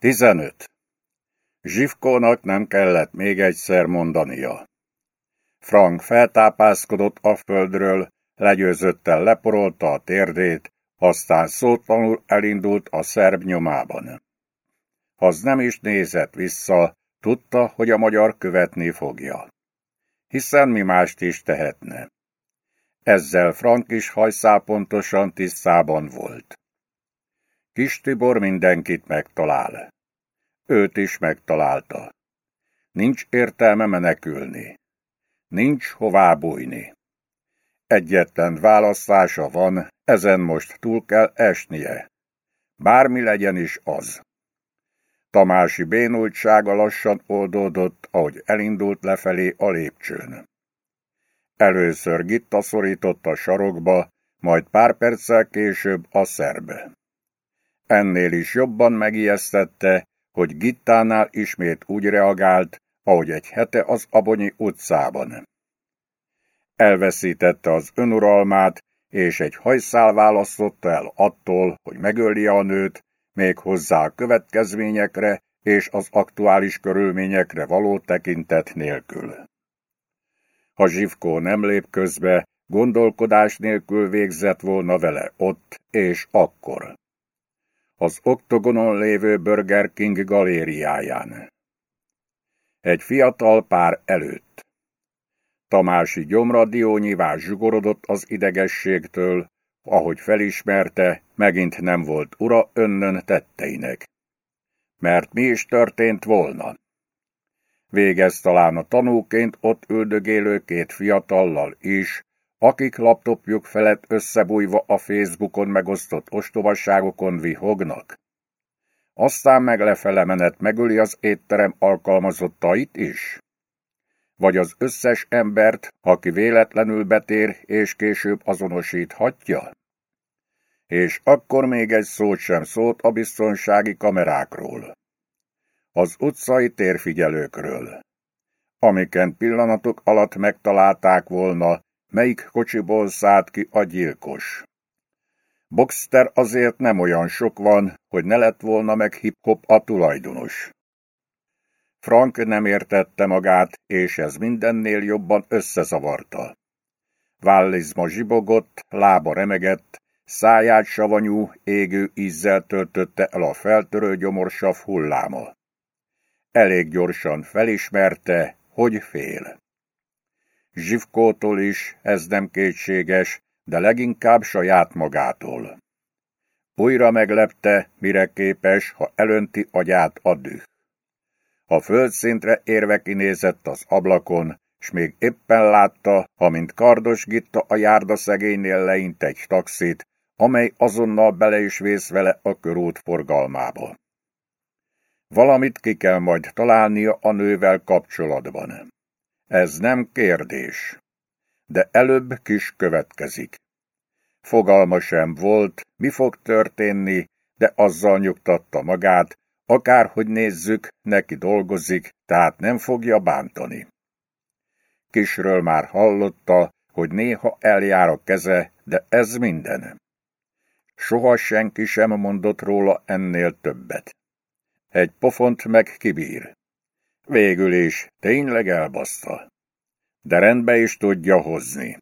15. Zsivkónak nem kellett még egyszer mondania. Frank feltápászkodott a földről, legyőzöttel leporolta a térdét, aztán szótlanul elindult a szerb nyomában. Az nem is nézett vissza, tudta, hogy a magyar követni fogja. Hiszen mi mást is tehetne. Ezzel Frank is hajszál pontosan tisztában volt. Kis Tibor mindenkit megtalál. Őt is megtalálta. Nincs értelme menekülni. Nincs hová bújni. Egyetlen választása van, ezen most túl kell esnie. Bármi legyen is az. Tamási bénultsága lassan oldódott, ahogy elindult lefelé a lépcsőn. Először Gitta szorított a sarokba, majd pár perccel később a szerbe. Ennél is jobban megijesztette, hogy Gittánál ismét úgy reagált, ahogy egy hete az Abonyi utcában. Elveszítette az önuralmát, és egy hajszál választotta el attól, hogy megöli a nőt, még hozzá a következményekre és az aktuális körülményekre való tekintet nélkül. Ha Zsivkó nem lép közbe, gondolkodás nélkül végzett volna vele ott és akkor. Az oktogonon lévő Burger King galériáján. Egy fiatal pár előtt. Tamási gyomra diónyivás zsugorodott az idegességtől, ahogy felismerte, megint nem volt ura önnön tetteinek. Mert mi is történt volna? Végez talán a tanúként ott üldögélő két fiatallal is, akik laptopjuk felett összebújva a Facebookon megosztott ostobaságokon vihognak. Aztán meg lefele menet megöli az étterem alkalmazottait is? Vagy az összes embert, aki véletlenül betér és később azonosíthatja? És akkor még egy szót sem szólt a biztonsági kamerákról. Az utcai térfigyelőkről. Amiken pillanatok alatt megtalálták volna, melyik kocsiból szállt ki a gyilkos. Boxster azért nem olyan sok van, hogy ne lett volna meg hip-hop a tulajdonos. Frank nem értette magát, és ez mindennél jobban összezavarta. Vállizma zsibogott, lába remegett, száját savanyú, égő ízzel töltötte el a feltörő gyomorsav hulláma. Elég gyorsan felismerte, hogy fél. Zsivkótól is, ez nem kétséges, de leginkább saját magától. Újra meglepte, mire képes, ha elönti agyát a düh. A földszintre érve kinézett az ablakon, s még éppen látta, amint Kardos Gitta a járda szegénynél leint egy taxit, amely azonnal bele is vész vele a körút forgalmába. Valamit ki kell majd találnia a nővel kapcsolatban. Ez nem kérdés. De előbb kis következik. Fogalma sem volt, mi fog történni, de azzal nyugtatta magát, akárhogy nézzük, neki dolgozik, tehát nem fogja bántani. Kisről már hallotta, hogy néha eljár a keze, de ez minden. Soha senki sem mondott róla ennél többet. Egy pofont meg kibír. Végül is, tényleg elbaszta. De rendbe is tudja hozni.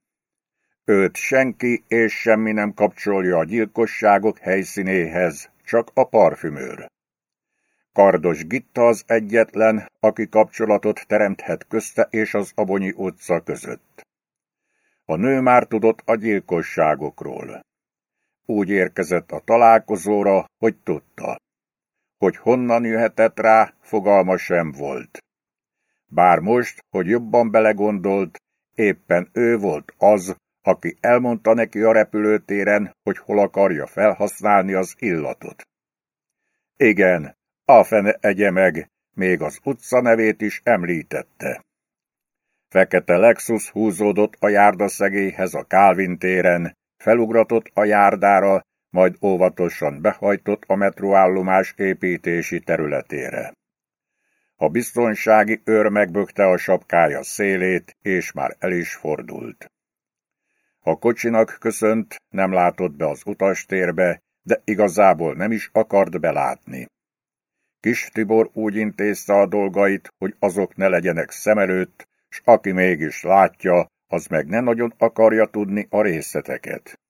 Őt senki és semmi nem kapcsolja a gyilkosságok helyszínéhez, csak a parfümőr. Kardos Gitta az egyetlen, aki kapcsolatot teremthet közte és az Abonyi utca között. A nő már tudott a gyilkosságokról. Úgy érkezett a találkozóra, hogy tudta. Hogy honnan jöhetett rá, fogalma sem volt. Bár most, hogy jobban belegondolt, éppen ő volt az, aki elmondta neki a repülőtéren, hogy hol akarja felhasználni az illatot. Igen, a fene egye meg, még az utca nevét is említette. Fekete Lexus húzódott a járdaszegélyhez a Kálvin téren, felugratott a járdára, majd óvatosan behajtott a metróállomás építési területére. A biztonsági őr megbökte a sapkája szélét, és már el is fordult. A kocsinak köszönt, nem látott be az utastérbe, de igazából nem is akart belátni. Kis Tibor úgy intézte a dolgait, hogy azok ne legyenek szem előtt, s aki mégis látja, az meg ne nagyon akarja tudni a részleteket.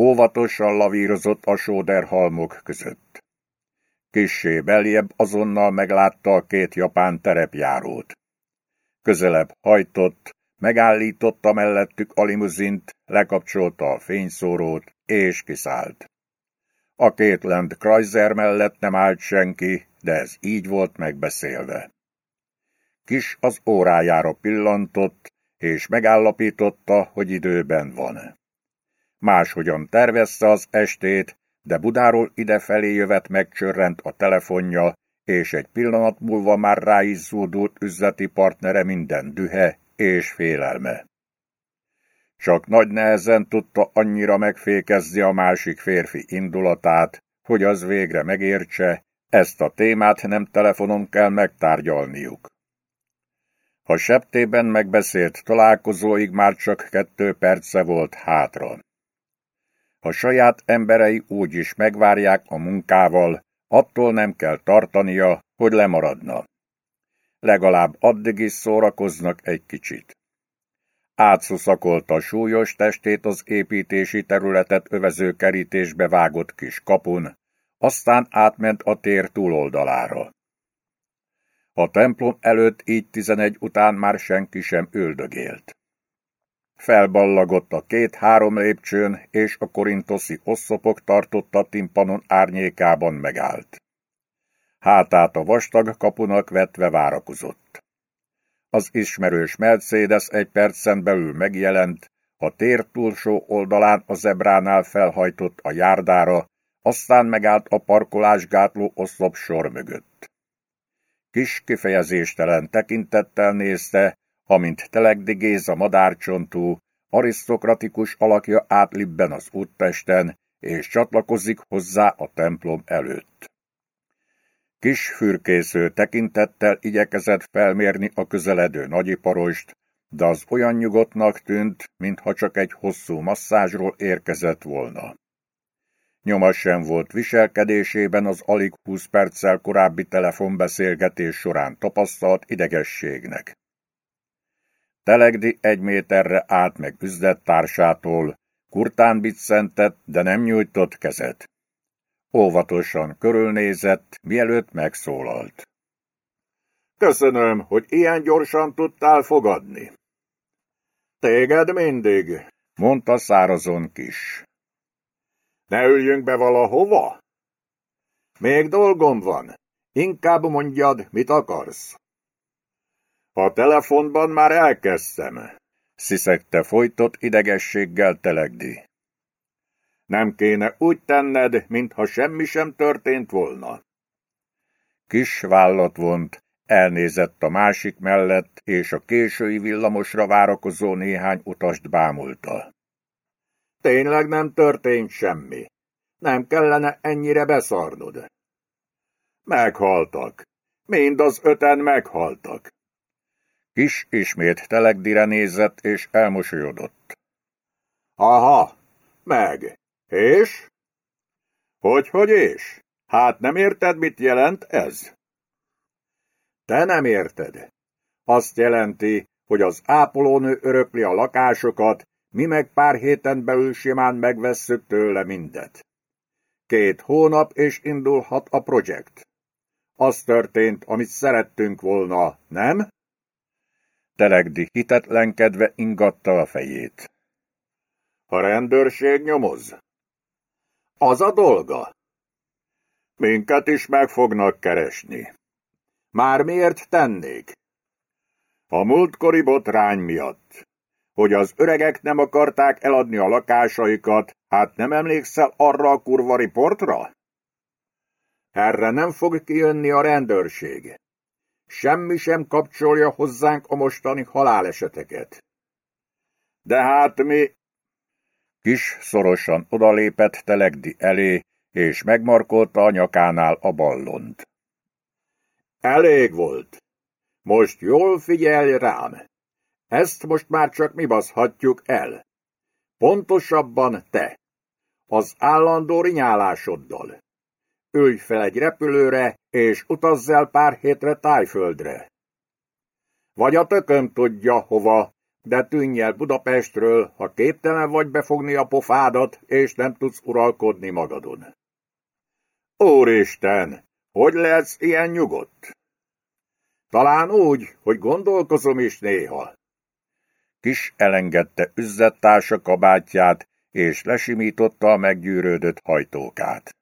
Óvatosan lavírozott a sóderhalmok között. Kissé beljebb azonnal meglátta a két japán terepjárót. Közelebb hajtott, megállította mellettük a limuzint, lekapcsolta a fényszórót, és kiszállt. A két Land Chrysler mellett nem állt senki, de ez így volt megbeszélve. Kis az órájára pillantott, és megállapította, hogy időben van. Máshogyan tervezte az estét, de Budáról idefelé jövet megcsörrent a telefonja, és egy pillanat múlva már rá is zúdult üzleti partnere minden dühe és félelme. Csak nagy nehezen tudta annyira megfékezni a másik férfi indulatát, hogy az végre megértse, ezt a témát nem telefonon kell megtárgyalniuk. A septében megbeszélt találkozóig már csak kettő perce volt hátra. A saját emberei úgy is megvárják a munkával, attól nem kell tartania, hogy lemaradna. Legalább addig is szórakoznak egy kicsit. Átszuszakolta súlyos testét az építési területet övező kerítésbe vágott kis kapun, aztán átment a tér túloldalára. A templom előtt így tizenegy után már senki sem üldögélt. Felballagott a két-három lépcsőn, és a korintoszi oszlopok tartotta timpanon árnyékában megállt. Hátát a vastag kapunak vetve várakozott. Az ismerős Mercedes egy percen belül megjelent, a tér túlsó oldalán a zebránál felhajtott a járdára, aztán megállt a parkolásgátló oszlop sor mögött. Kis kifejezéstelen tekintettel nézte, amint Telegdi Géza madárcsontú, arisztokratikus alakja átlibben az úttesten, és csatlakozik hozzá a templom előtt. Kis fürkésző tekintettel igyekezett felmérni a közeledő nagyiparost, de az olyan nyugodtnak tűnt, mintha csak egy hosszú masszázsról érkezett volna. Nyoma sem volt viselkedésében az alig húsz perccel korábbi telefonbeszélgetés során tapasztalt idegességnek. Telegdi egy méterre állt meg üzlettársától, kurtán biccentett, de nem nyújtott kezet. Óvatosan körülnézett, mielőtt megszólalt. Köszönöm, hogy ilyen gyorsan tudtál fogadni. Téged mindig, mondta szárazon kis. Ne üljünk be valahova? Még dolgom van. Inkább mondjad, mit akarsz. A telefonban már elkezdtem, sziszegte folytott idegességgel telegdi. Nem kéne úgy tenned, mintha semmi sem történt volna. Kis vállat vont, elnézett a másik mellett, és a késői villamosra várakozó néhány utast bámulta. Tényleg nem történt semmi. Nem kellene ennyire beszarnod. Meghaltak. Mind az öten meghaltak. Kis ismét telegdire nézett, és elmosolyodott. Aha, meg. És? Hogy, hogy és? Hát nem érted, mit jelent ez? Te nem érted. Azt jelenti, hogy az ápolónő örökli a lakásokat, mi meg pár héten belül simán megvesszük tőle mindet. Két hónap, és indulhat a projekt. Az történt, amit szerettünk volna, nem? Telegdi hitetlenkedve ingatta a fejét. A rendőrség nyomoz. Az a dolga. Minket is meg fognak keresni. Már miért tennék? A múltkori botrány miatt. Hogy az öregek nem akarták eladni a lakásaikat, hát nem emlékszel arra a kurva riportra? Erre nem fog kijönni a rendőrség. Semmi sem kapcsolja hozzánk a mostani haláleseteket. De hát mi... Kis szorosan odalépett Telegdi elé, és megmarkolta a nyakánál a ballont. Elég volt. Most jól figyelj rám. Ezt most már csak mi baszhatjuk el. Pontosabban te. Az állandó rinyálásoddal. Ülj fel egy repülőre, és utazz el pár hétre tájföldre. Vagy a tököm tudja hova, de tűnj el Budapestről, ha képtelen vagy befogni a pofádat, és nem tudsz uralkodni magadon. Úristen, hogy lehetsz ilyen nyugodt? Talán úgy, hogy gondolkozom is néha. Kis elengedte üzzettársa kabátját, és lesimította a meggyűrődött hajtókát.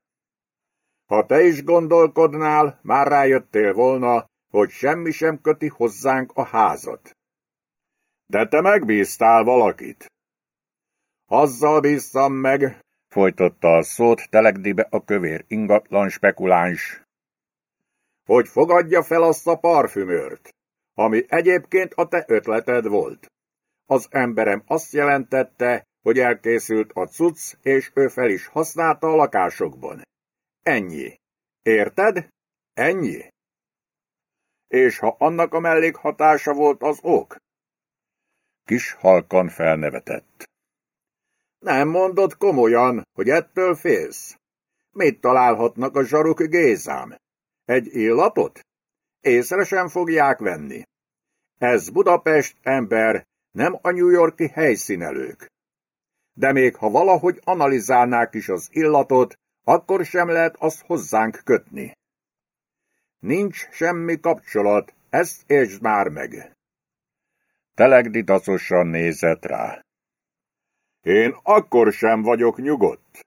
Ha te is gondolkodnál, már rájöttél volna, hogy semmi sem köti hozzánk a házat. De te megbíztál valakit. Azzal bíztam meg, folytotta a szót Telegdibe a kövér ingatlan spekuláns, hogy fogadja fel azt a parfümört, ami egyébként a te ötleted volt. Az emberem azt jelentette, hogy elkészült a cucc, és ő fel is használta a lakásokban. Ennyi. Érted? Ennyi. És ha annak a mellékhatása volt az ok? Kis halkan felnevetett. Nem mondod komolyan, hogy ettől félsz? Mit találhatnak a zsaruk Gézám? Egy illatot? Észre sem fogják venni. Ez Budapest ember, nem a New Yorki helyszínelők. De még ha valahogy analizálnák is az illatot, akkor sem lehet azt hozzánk kötni. Nincs semmi kapcsolat, ezt értsd már meg. Telegdi dacosan nézett rá. Én akkor sem vagyok nyugodt.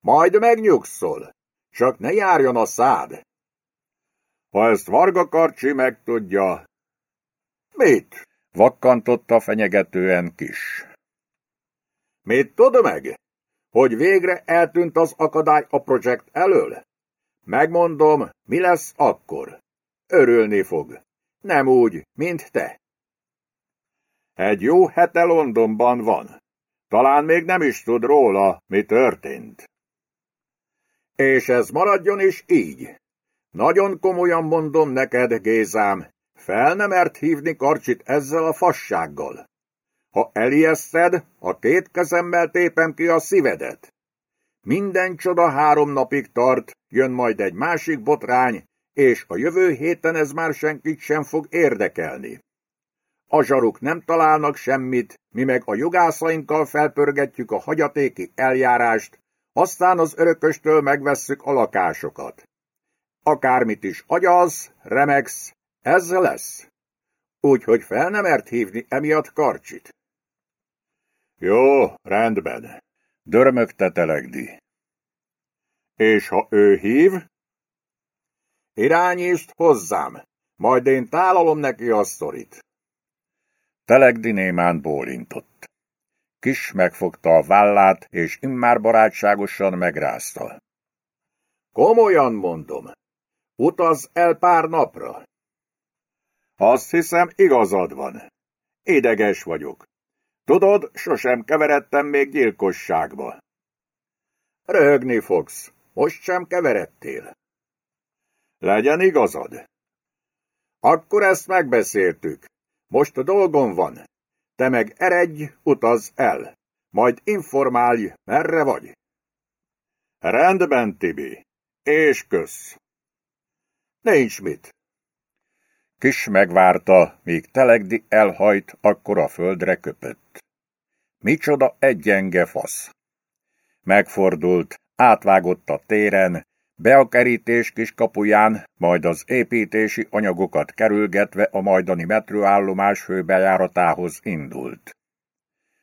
Majd megnyugszol, csak ne járjon a szád. Ha ezt Varga Karcsi megtudja... Mit? Vakkantotta fenyegetően kis. Mit tud meg? Hogy végre eltűnt az akadály a projekt elől? Megmondom, mi lesz akkor. Örülni fog. Nem úgy, mint te. Egy jó hete Londonban van. Talán még nem is tud róla, mi történt. És ez maradjon is így. Nagyon komolyan mondom neked, Gézám, fel nem mert hívni Karcsit ezzel a fassággal. Ha elijeszted, a két kezemmel tépem ki a szívedet. Minden csoda három napig tart, jön majd egy másik botrány, és a jövő héten ez már senkit sem fog érdekelni. A zsaruk nem találnak semmit, mi meg a jogászainkkal felpörgetjük a hagyatéki eljárást, aztán az örököstől megvesszük a lakásokat. Akármit is agyaz, remegsz, ez lesz. Úgyhogy fel nem ért hívni emiatt Karcsit. Jó, rendben. Dörmögte Telegdi. És ha ő hív? Irányítsd hozzám, majd én tálalom neki a sztorit. Telegdi némán bólintott. Kis megfogta a vállát, és immár barátságosan megrázta. Komolyan mondom, utaz el pár napra. Azt hiszem, igazad van. Édeges vagyok. Tudod, sosem keveredtem még gyilkosságba. Röhögni fogsz, most sem keveredtél. Legyen igazad. Akkor ezt megbeszéltük. Most a dolgom van. Te meg eredj, utaz el. Majd informálj, merre vagy. Rendben, Tibi. És kösz. Nincs mit. Kis megvárta, míg Telegdi elhajt, akkor a földre köpött. Micsoda egy gyenge fasz! Megfordult, átvágott a téren, be a kerítés kis kapuján, majd az építési anyagokat kerülgetve a majdani metrőállomás főbejáratához indult.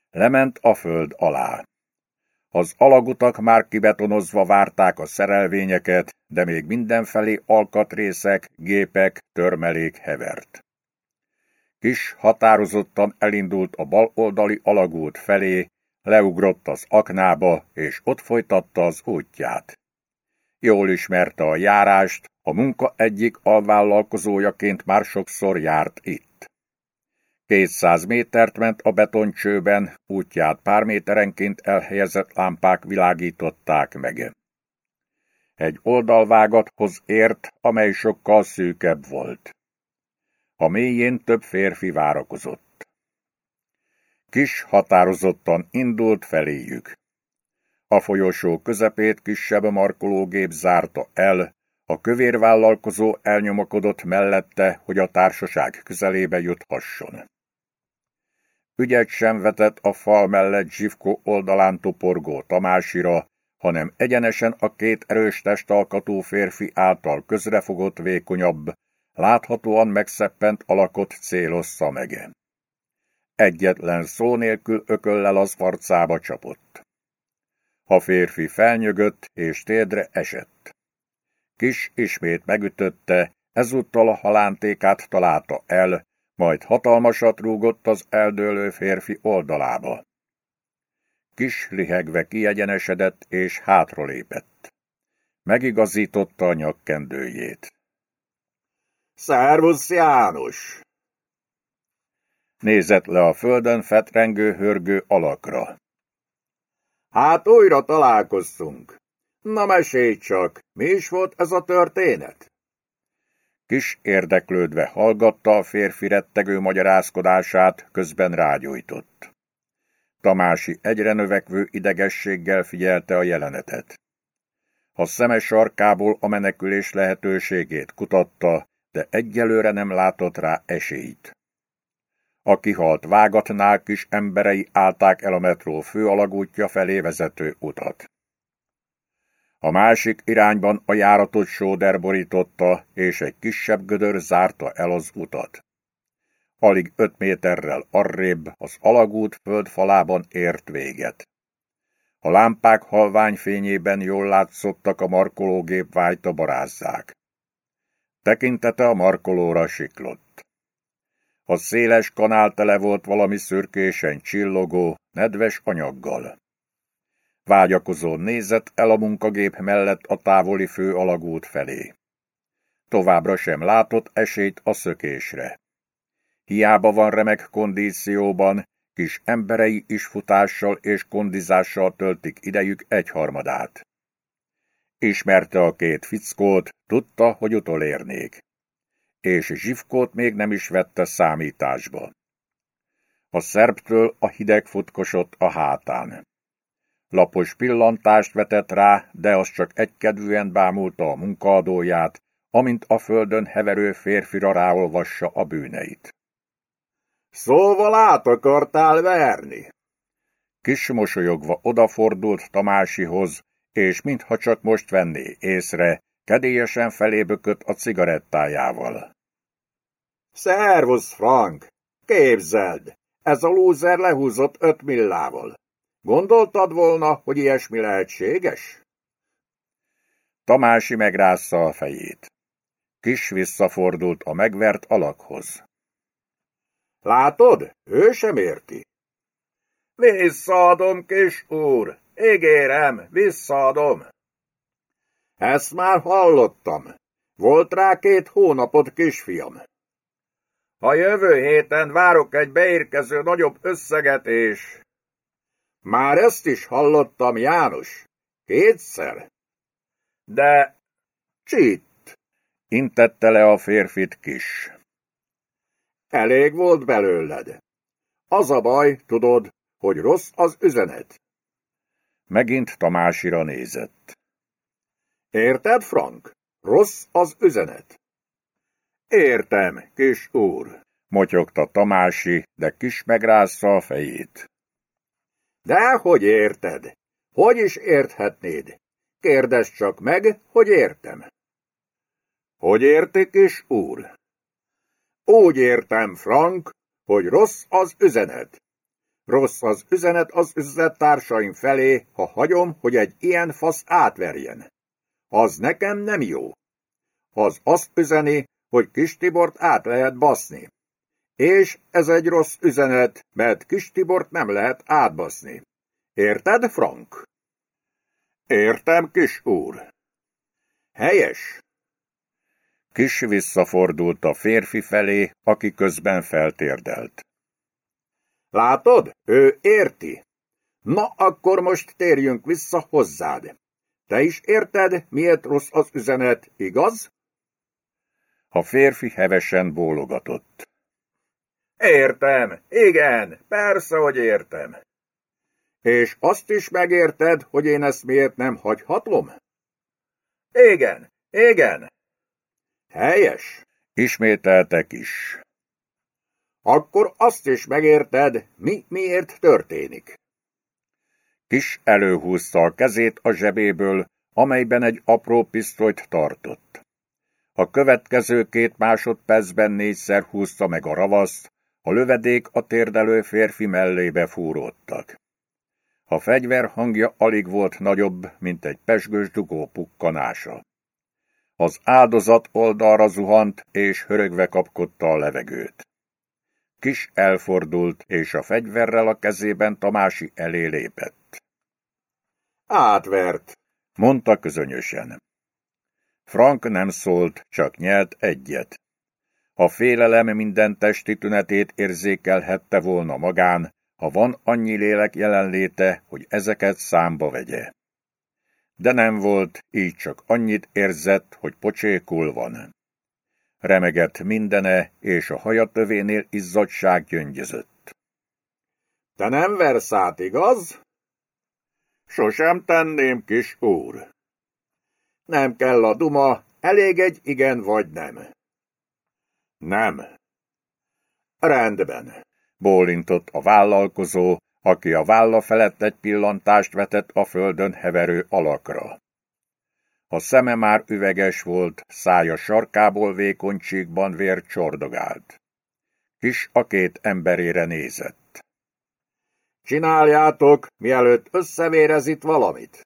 Lement a föld alá. Az alagutak már kibetonozva várták a szerelvényeket, de még mindenfelé alkatrészek, gépek, törmelék hevert. Kis határozottan elindult a bal oldali alagút felé, leugrott az aknába, és ott folytatta az útját. Jól ismerte a járást, a munka egyik alvállalkozójaként már sokszor járt itt. Kétszáz métert ment a betoncsőben, útját pár méterenként elhelyezett lámpák világították meg. Egy oldalvágathoz ért, amely sokkal szűkebb volt. A mélyén több férfi várakozott. Kis határozottan indult feléjük. A folyosó közepét kisebb markológép zárta el, a kövér vállalkozó elnyomakodott mellette, hogy a társaság közelébe juthasson. Ügyet sem vetett a fal mellett Zsivko oldalán toporgó Tamásira, hanem egyenesen a két erős testalkatú férfi által közrefogott vékonyabb, láthatóan megszeppent alakot célozza meg. Egyetlen szó nélkül ököllel az arcába csapott. A férfi felnyögött és térdre esett. Kis ismét megütötte, ezúttal a halántékát találta el, majd hatalmasat rúgott az eldőlő férfi oldalába. Kis lihegve kiegyenesedett és hátralépett. Megigazította a nyakkendőjét. Szervusz, János! Nézett le a földön fetrengő hörgő alakra. Hát újra találkoztunk. Na mesélj csak, mi is volt ez a történet? Kis érdeklődve hallgatta a férfi rettegő magyarázkodását, közben rágyújtott. Tamási egyre növekvő idegességgel figyelte a jelenetet. A szemes sarkából a menekülés lehetőségét kutatta, de egyelőre nem látott rá esélyt. A kihalt vágatnál kis emberei állták el a metró főalagútja felé vezető utat. A másik irányban a járatot sóder borította, és egy kisebb gödör zárta el az utat. Alig öt méterrel arrébb az alagút földfalában ért véget. A lámpák halvány fényében jól látszottak a markológép vájta barázzák. Tekintete a markolóra siklott. A széles kanál tele volt valami szürkésen csillogó, nedves anyaggal. Vágyakozó nézett el a munkagép mellett a távoli fő alagút felé. Továbbra sem látott esélyt a szökésre. Hiába van remek kondícióban, kis emberei is futással és kondizással töltik idejük egyharmadát. Ismerte a két fickót, tudta, hogy utolérnék. És Zsivkót még nem is vette számításba. A szerbtől a hideg futkosott a hátán. Lapos pillantást vetett rá, de az csak egykedvűen bámulta a munkaadóját, amint a földön heverő férfira ráolvassa a bűneit. Szóval át akartál verni? Kis mosolyogva odafordult Tamásihoz, és mintha csak most venné észre, kedélyesen felébökött a cigarettájával. Szervusz, Frank! Képzeld! Ez a lúzer lehúzott öt millával. Gondoltad volna, hogy ilyesmi lehetséges? Tamási megrázza a fejét. Kis visszafordult a megvert alakhoz. Látod, ő sem érti. Visszaadom, kis úr, ígérem, visszaadom. Ezt már hallottam. Volt rá két hónapot, kisfiam. A jövő héten várok egy beérkező nagyobb összeget, és... Már ezt is hallottam, János. Kétszer. De... Csit! Intette le a férfit kis. Elég volt belőled. Az a baj, tudod, hogy rossz az üzenet. Megint Tamásira nézett. Érted, Frank? Rossz az üzenet. Értem, kis úr, motyogta Tamási, de kis megrázza a fejét. De hogy érted? Hogy is érthetnéd? Kérdezd csak meg, hogy értem. Hogy érti, kis úr? Úgy értem, Frank, hogy rossz az üzenet. Rossz az üzenet az üzlettársaim felé, ha hagyom, hogy egy ilyen fasz átverjen. Az nekem nem jó. Az azt üzeni, hogy Kis Tibort át lehet baszni. És ez egy rossz üzenet, mert Kis Tibort nem lehet átbaszni. Érted, Frank? Értem, kis úr. Helyes. Kis visszafordult a férfi felé, aki közben feltérdelt. Látod, ő érti. Na, akkor most térjünk vissza hozzád. Te is érted, miért rossz az üzenet, igaz? A férfi hevesen bólogatott. Értem, igen, persze, hogy értem. És azt is megérted, hogy én ezt miért nem hagyhatom? Igen, igen. Helyes. Ismételtek is. Akkor azt is megérted, mi miért történik. Kis előhúzta a kezét a zsebéből, amelyben egy apró pisztolyt tartott. A következő két másodpercben négyszer húzta meg a ravaszt, a lövedék a térdelő férfi mellébe fúródtak. A fegyver hangja alig volt nagyobb, mint egy pesgős dugó pukkanása. Az áldozat oldalra zuhant, és hörögve kapkodta a levegőt. Kis elfordult, és a fegyverrel a kezében Tamási elé lépett. Átvert, mondta közönösen. Frank nem szólt, csak nyelt egyet. A félelem minden testi tünetét érzékelhette volna magán, ha van annyi lélek jelenléte, hogy ezeket számba vegye. De nem volt, így csak annyit érzett, hogy pocsékul van. Remegett mindene, és a hajatövénél izzadság gyöngyözött. Te nem versz át, igaz? Sosem tenném, kis úr. Nem kell a duma, elég egy igen vagy nem. Nem. Rendben, bólintott a vállalkozó, aki a válla felett egy pillantást vetett a földön heverő alakra. A szeme már üveges volt, szája sarkából vékonyságban vér csordogált. Kis a két emberére nézett. Csináljátok, mielőtt összevérez itt valamit.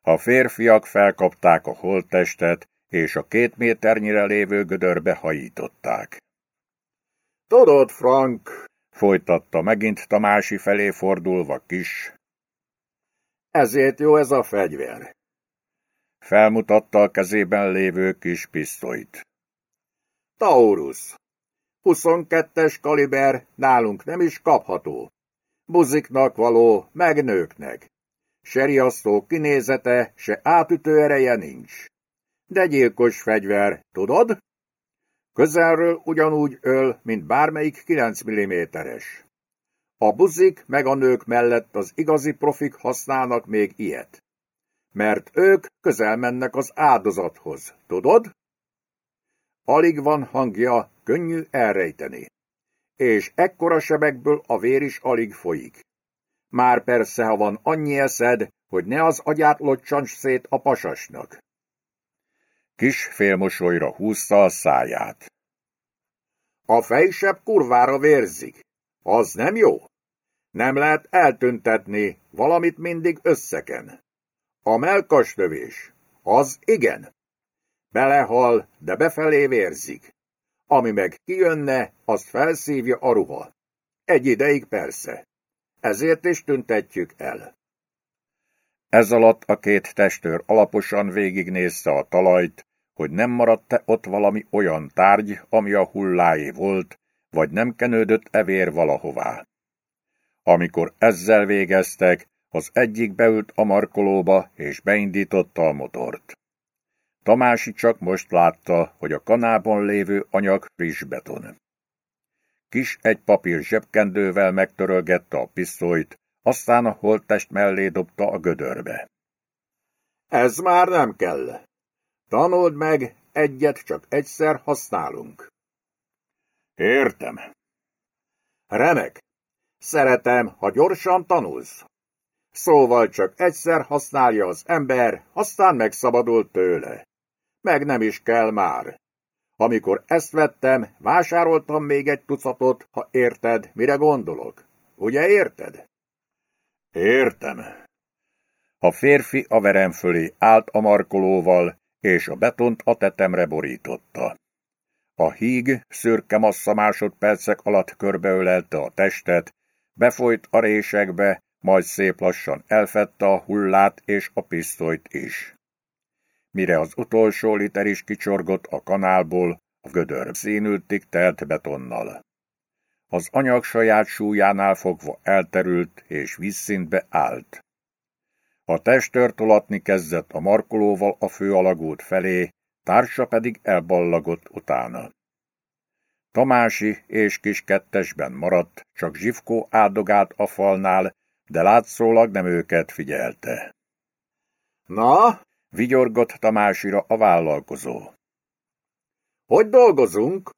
A férfiak felkapták a holttestet, és a két méternyire lévő gödörbe hajították. Tudod, Frank, folytatta megint Tamási felé fordulva kis. Ezért jó ez a fegyver. Felmutatta a kezében lévő kis pisztolyt. Taurus. 22-es kaliber nálunk nem is kapható. Buziknak való, meg nőknek. Se kinézete, se átütő ereje nincs. De gyilkos fegyver, tudod? Közelről ugyanúgy öl, mint bármelyik 9 mm-es. A buzik meg a nők mellett az igazi profik használnak még ilyet. Mert ők közel mennek az áldozathoz, tudod? Alig van hangja, könnyű elrejteni. És ekkora sebekből a vér is alig folyik. Már persze, ha van annyi eszed, hogy ne az agyát locsants szét a pasasnak. Kis félmosolyra húzta a száját. A fejsebb kurvára vérzik. Az nem jó. Nem lehet eltüntetni, valamit mindig összeken. A melkasnövés. Az igen. Belehal, de befelé vérzik. Ami meg kijönne, azt felszívja a ruha. Egy ideig persze. Ezért is tüntetjük el. Ez alatt a két testőr alaposan végignézte a talajt, hogy nem maradt-e ott valami olyan tárgy, ami a hulláé volt, vagy nem kenődött evér valahová. Amikor ezzel végeztek, az egyik beült a markolóba, és beindította a motort. Tamási csak most látta, hogy a kanában lévő anyag friss beton. Kis egy papír zsebkendővel megtörölgette a pisztolyt, aztán a holttest mellé dobta a gödörbe. Ez már nem kell. Tanuld meg, egyet csak egyszer használunk. Értem. Remek. Szeretem, ha gyorsan tanulsz. Szóval csak egyszer használja az ember, aztán megszabadul tőle. Meg nem is kell már. Amikor ezt vettem, vásároltam még egy tucatot, ha érted, mire gondolok. Ugye érted? Értem. A férfi a verem fölé állt a markolóval, és a betont a tetemre borította. A híg szürke massza másodpercek alatt körbeölelte a testet, befolyt a résekbe, majd szép lassan elfette a hullát és a pisztolyt is. Mire az utolsó liter is kicsorgott a kanálból, a gödör színültig telt betonnal. Az anyag saját súlyánál fogva elterült és vízszintbe állt. A testőr tolatni kezdett a markolóval a főalagút felé, társa pedig elballagott utána. Tamási és kis kettesben maradt, csak Zsivkó áldogált a falnál, de látszólag nem őket figyelte. Na? Vigyorgott Tamásira a vállalkozó. Hogy dolgozunk?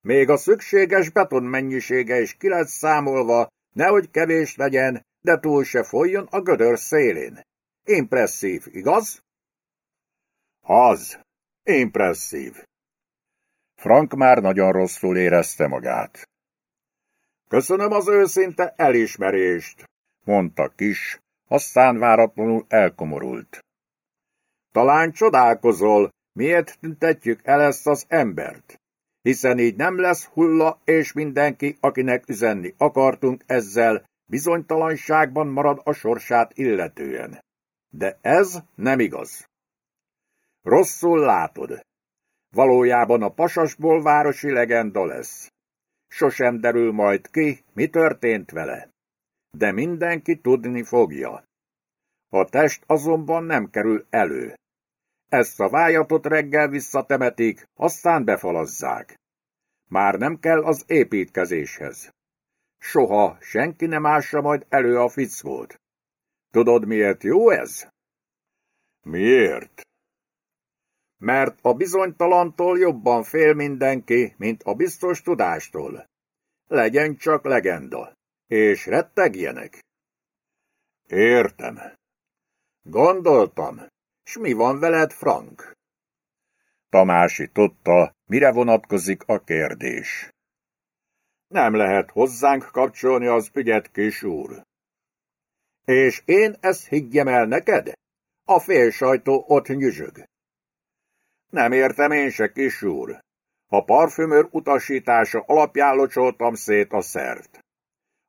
Még a szükséges beton mennyisége is ki lesz számolva, nehogy kevés legyen, de túl se folyjon a gödör szélén. Impresszív, igaz? Az. Impresszív. Frank már nagyon rosszul érezte magát. Köszönöm az őszinte elismerést, mondta kis, aztán váratlanul elkomorult. Talán csodálkozol, miért tüntetjük el ezt az embert? Hiszen így nem lesz hulla, és mindenki, akinek üzenni akartunk ezzel, bizonytalanságban marad a sorsát illetően. De ez nem igaz. Rosszul látod. Valójában a pasasból városi legenda lesz. Sosem derül majd ki, mi történt vele. De mindenki tudni fogja. A test azonban nem kerül elő. Ezt a vájatot reggel visszatemetik, aztán befalazzák. Már nem kell az építkezéshez. Soha senki nem ássa majd elő a fickót. Tudod, miért jó ez? Miért? Mert a bizonytalantól jobban fél mindenki, mint a biztos tudástól. Legyen csak legenda, és rettegjenek. Értem. Gondoltam. S mi van veled, Frank? Tamási tudta, mire vonatkozik a kérdés. Nem lehet hozzánk kapcsolni az ügyet, kis úr. És én ezt higgyem el neked? A fél sajtó ott nyüzsög. Nem értem én se, kis úr. A parfümőr utasítása alapján locsoltam szét a szert.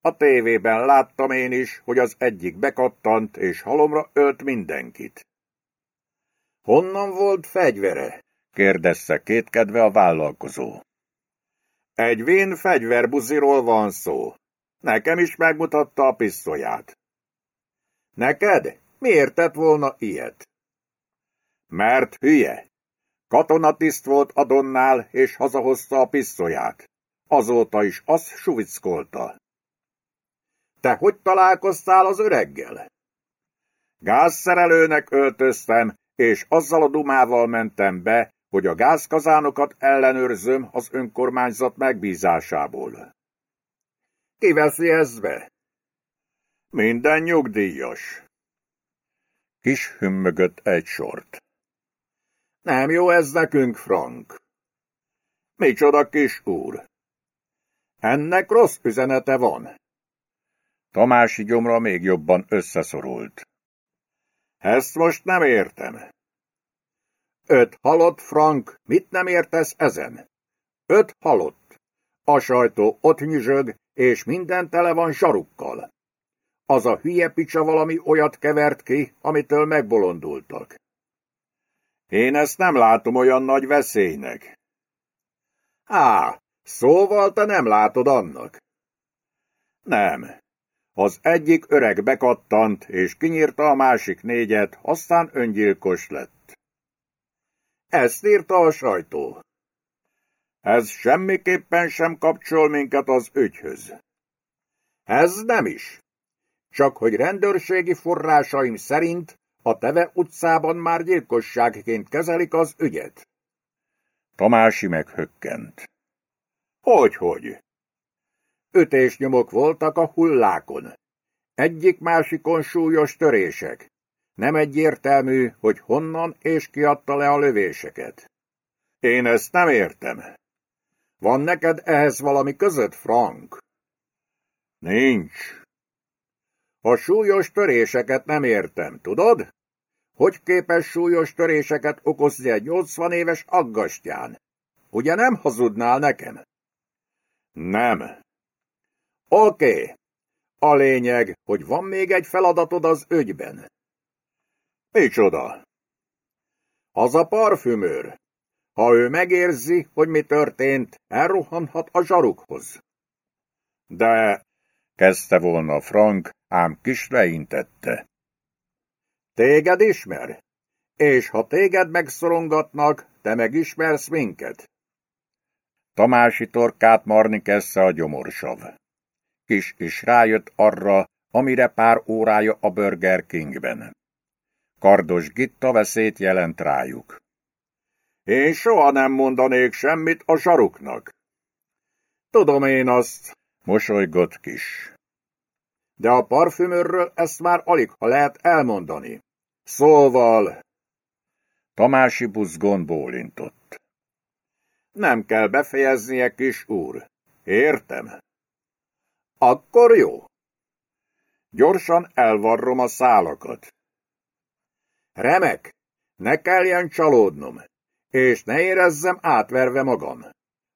A tévében láttam én is, hogy az egyik bekattant, és halomra ölt mindenkit. Honnan volt fegyvere? kérdezte kétkedve a vállalkozó. Egy vén fegyverbuziról van szó. Nekem is megmutatta a pisztolyát. Neked? Miért tett volna ilyet? Mert hülye. Katonatiszt volt Adonnál, és hazahozta a pisztolyát. Azóta is azt suvickolta. Te hogy találkoztál az öreggel? Gázszerelőnek öltöztem, és azzal a dumával mentem be, hogy a gázkazánokat ellenőrzöm az önkormányzat megbízásából. Ki veszi ezt be? Minden nyugdíjas. Kis hümmögött egy sort. Nem jó ez nekünk, Frank. Micsoda kis úr. Ennek rossz üzenete van. Tamási gyomra még jobban összeszorult. Ezt most nem értem. Öt halott, Frank, mit nem értesz ezen? Öt halott. A sajtó ott nyüzsög, és minden tele van sarukkal. Az a hülye picsa valami olyat kevert ki, amitől megbolondultak. Én ezt nem látom olyan nagy veszélynek. Á, szóval te nem látod annak? Nem. Az egyik öreg bekattant, és kinyírta a másik négyet, aztán öngyilkos lett. Ezt írta a sajtó. Ez semmiképpen sem kapcsol minket az ügyhöz. Ez nem is. Csak hogy rendőrségi forrásaim szerint a Teve utcában már gyilkosságként kezelik az ügyet. Tamási meghökkent. Hogyhogy? Ütésnyomok voltak a hullákon. Egyik-másikon súlyos törések. Nem egyértelmű, hogy honnan és ki adta le a lövéseket. Én ezt nem értem. Van neked ehhez valami között, Frank? Nincs. A súlyos töréseket nem értem, tudod? Hogy képes súlyos töréseket okozni egy 80 éves aggastyán? Ugye nem hazudnál nekem? Nem. Oké. A lényeg, hogy van még egy feladatod az ügyben. Micsoda? Az a parfümőr. Ha ő megérzi, hogy mi történt, elrohanhat a zsarukhoz. De, kezdte volna Frank, ám kis leintette. Téged ismer? És ha téged megszorongatnak, te megismersz minket? Tamási torkát marni kezdte a gyomorsav. Is rájött arra, amire pár órája a Burger Kingben. Kardos Gitta veszélyt jelent rájuk. Én soha nem mondanék semmit a saruknak. Tudom én azt, mosolygott kis. De a parfümörről ezt már alig ha lehet elmondani. Szóval... Tamási buzgón bólintott. Nem kell befejeznie, kis úr. Értem. Akkor jó. Gyorsan elvarrom a szálakat. Remek, ne kelljen csalódnom, és ne érezzem átverve magam.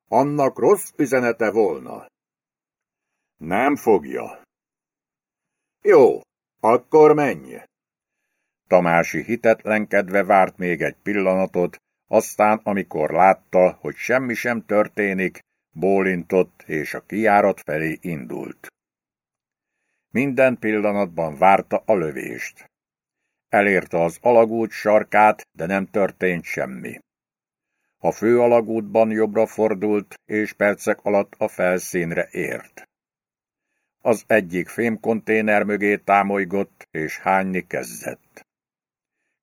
Annak rossz üzenete volna. Nem fogja. Jó, akkor menj. Tamási hitetlenkedve várt még egy pillanatot, aztán, amikor látta, hogy semmi sem történik, bólintott, és a kijárat felé indult. Minden pillanatban várta a lövést. Elérte az alagút sarkát, de nem történt semmi. A fő alagútban jobbra fordult, és percek alatt a felszínre ért. Az egyik fémkonténer mögé támolygott, és hányni kezdett.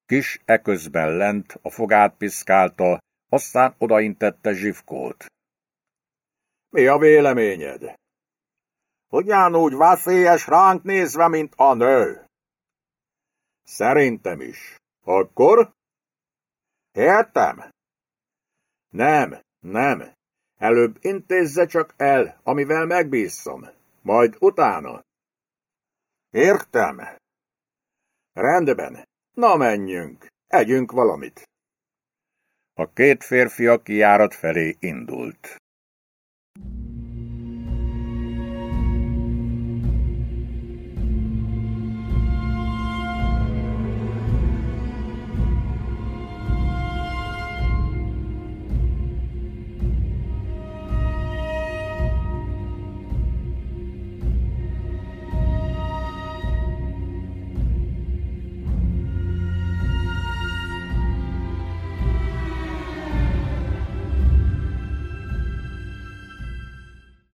Kis eközben lent a fogát piszkálta, aztán odaintette zsivkót. Mi a véleményed? Hogyan úgy veszélyes ránk nézve, mint a nő? Szerintem is. Akkor? Értem? Nem, nem. Előbb intézze csak el, amivel megbízom. Majd utána. Értem. Rendben. Na menjünk. Együnk valamit. A két férfi a kijárat felé indult.